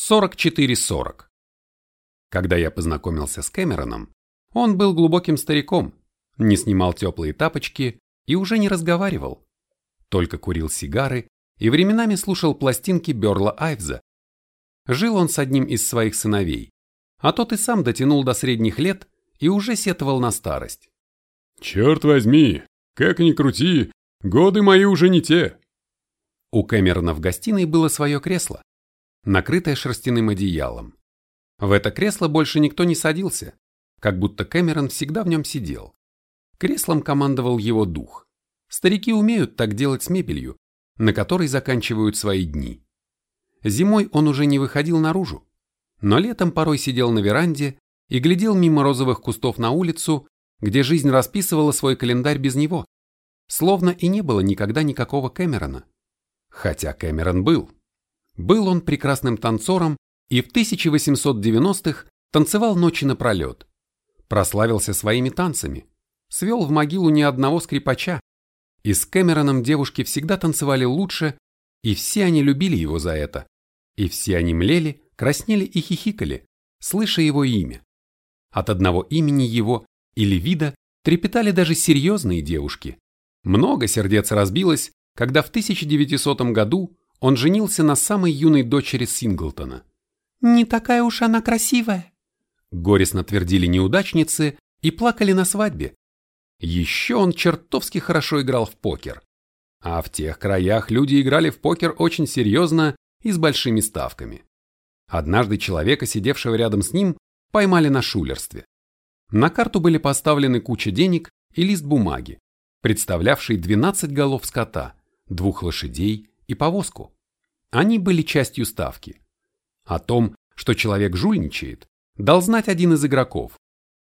4440. Когда я познакомился с Кэмероном, он был глубоким стариком, не снимал теплые тапочки и уже не разговаривал. Только курил сигары и временами слушал пластинки Берла Айвза. Жил он с одним из своих сыновей, а тот и сам дотянул до средних лет и уже сетовал на старость. «Черт возьми, как ни крути, годы мои уже не те». У Кэмерона в гостиной было свое кресло, накрытое шерстяным одеялом. В это кресло больше никто не садился, как будто Кэмерон всегда в нем сидел. Креслом командовал его дух. Старики умеют так делать с мебелью, на которой заканчивают свои дни. Зимой он уже не выходил наружу, но летом порой сидел на веранде и глядел мимо розовых кустов на улицу, где жизнь расписывала свой календарь без него, словно и не было никогда никакого Кэмерона. Хотя Кэмерон был. Был он прекрасным танцором и в 1890-х танцевал ночи напролет. Прославился своими танцами, свел в могилу ни одного скрипача, и с Кэмероном девушки всегда танцевали лучше, и все они любили его за это. И все они млели, краснели и хихикали, слыша его имя. От одного имени его или вида трепетали даже серьезные девушки. Много сердец разбилось, когда в 1900 году он женился на самой юной дочери Синглтона. «Не такая уж она красивая», – горестно твердили неудачницы и плакали на свадьбе. Еще он чертовски хорошо играл в покер. А в тех краях люди играли в покер очень серьезно и с большими ставками. Однажды человека, сидевшего рядом с ним, поймали на шулерстве. На карту были поставлены куча денег и лист бумаги, представлявший 12 голов скота, двух лошадей и повозку. Они были частью ставки. О том, что человек жульничает, дал знать один из игроков.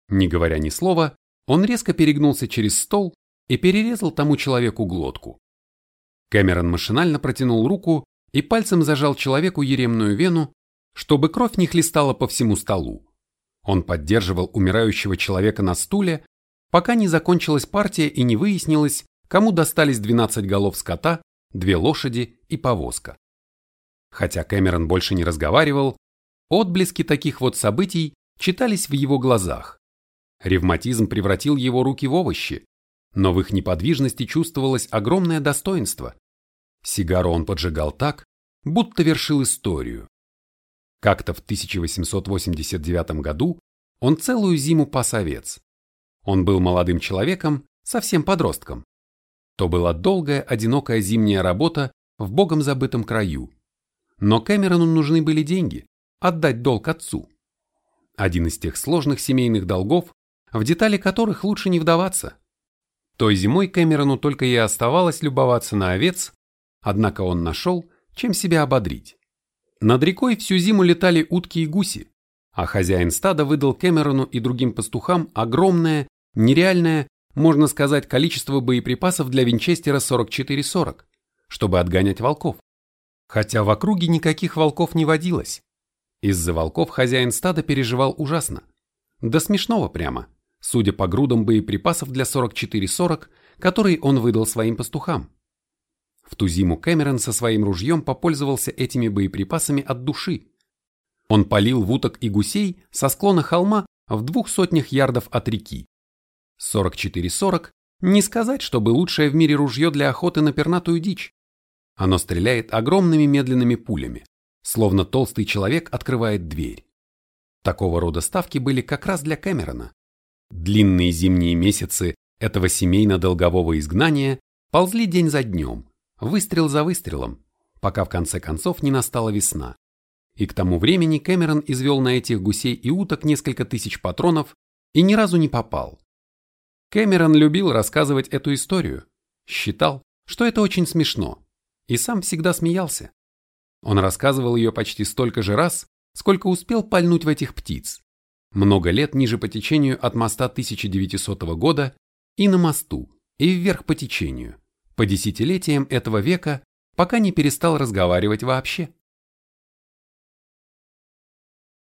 Не говоря ни слова, он резко перегнулся через стол и перерезал тому человеку глотку. Кэмерон машинально протянул руку и пальцем зажал человеку еремную вену, чтобы кровь не хлестала по всему столу. Он поддерживал умирающего человека на стуле, пока не закончилась партия и не выяснилось, кому достались 12 голов скота, две лошади и повозка. Хотя Кэмерон больше не разговаривал, отблески таких вот событий читались в его глазах. Ревматизм превратил его руки в овощи, но в их неподвижности чувствовалось огромное достоинство. Сигару он поджигал так, будто вершил историю. Как-то в 1889 году он целую зиму пас овец. Он был молодым человеком, совсем подростком. То была долгая, одинокая зимняя работа в богом забытом краю. Но Кэмерону нужны были деньги, отдать долг отцу. Один из тех сложных семейных долгов, в детали которых лучше не вдаваться. Той зимой Кэмерону только и оставалось любоваться на овец, однако он нашел, чем себя ободрить. Над рекой всю зиму летали утки и гуси, а хозяин стада выдал Кэмерону и другим пастухам огромное, нереальное, можно сказать, количество боеприпасов для Винчестера 4440, чтобы отгонять волков. Хотя в округе никаких волков не водилось. Из-за волков хозяин стада переживал ужасно. До смешного прямо судя по грудам боеприпасов для 44-40, которые он выдал своим пастухам. В ту зиму Кэмерон со своим ружьем попользовался этими боеприпасами от души. Он полил в уток и гусей со склона холма в двух сотнях ярдов от реки. 44-40 не сказать, чтобы лучшее в мире ружье для охоты на пернатую дичь. Оно стреляет огромными медленными пулями, словно толстый человек открывает дверь. Такого рода ставки были как раз для Кэмерона. Длинные зимние месяцы этого семейно-долгового изгнания ползли день за днем, выстрел за выстрелом, пока в конце концов не настала весна. И к тому времени Кэмерон извел на этих гусей и уток несколько тысяч патронов и ни разу не попал. Кэмерон любил рассказывать эту историю, считал, что это очень смешно, и сам всегда смеялся. Он рассказывал ее почти столько же раз, сколько успел пальнуть в этих птиц, много лет ниже по течению от моста 1900 года и на мосту, и вверх по течению, по десятилетиям этого века, пока не перестал разговаривать вообще.